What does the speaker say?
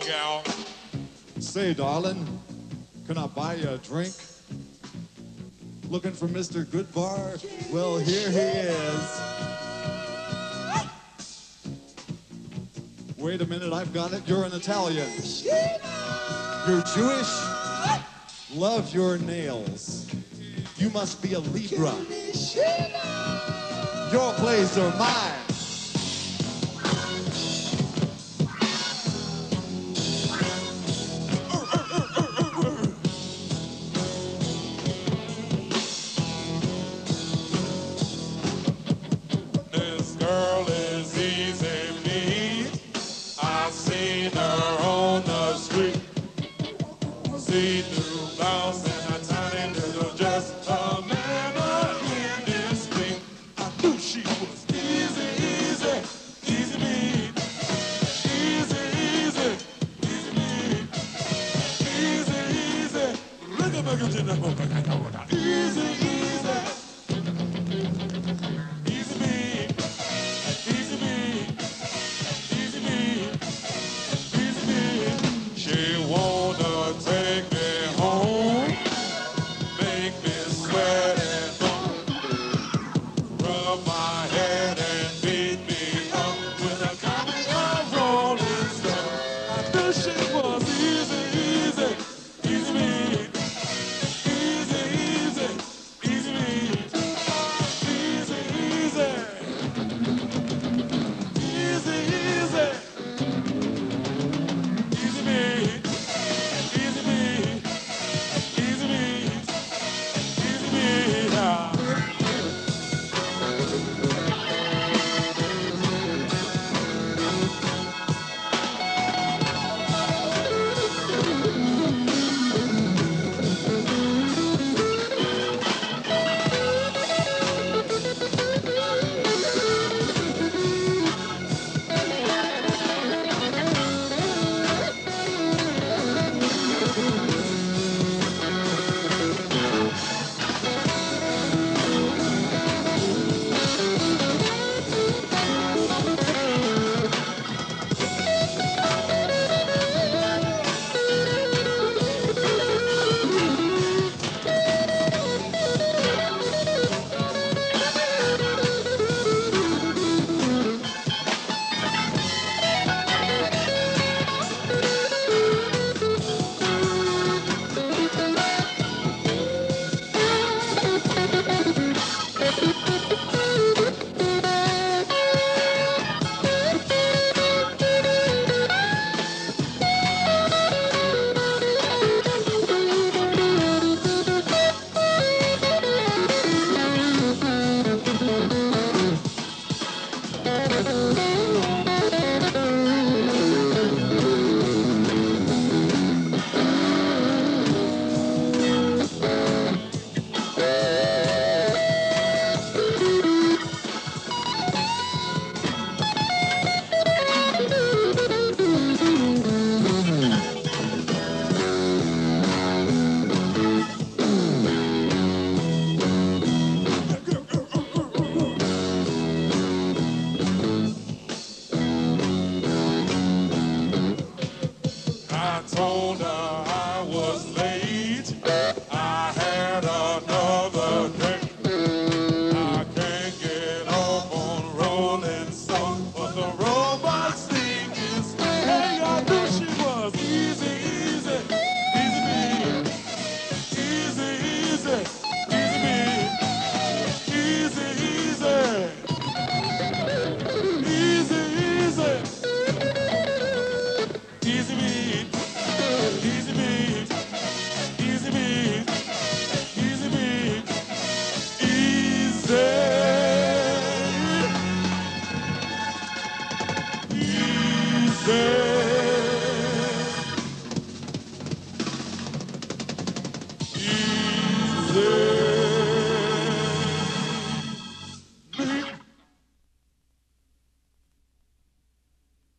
gal. Say, darling, can I buy you a drink? Looking for Mr. Goodbar? Well, here he is. Wait a minute, I've got it. You're an Italian. You're Jewish? Love your nails. You must be a Libra. Your place or mine. Look at my Easy, easy. Easy me, easy me, easy me, easy me. She wanna take me home, make me sweat and moan, rub my head and beat me up with a comic of Rolling Stone. I knew she was Easy. Easy.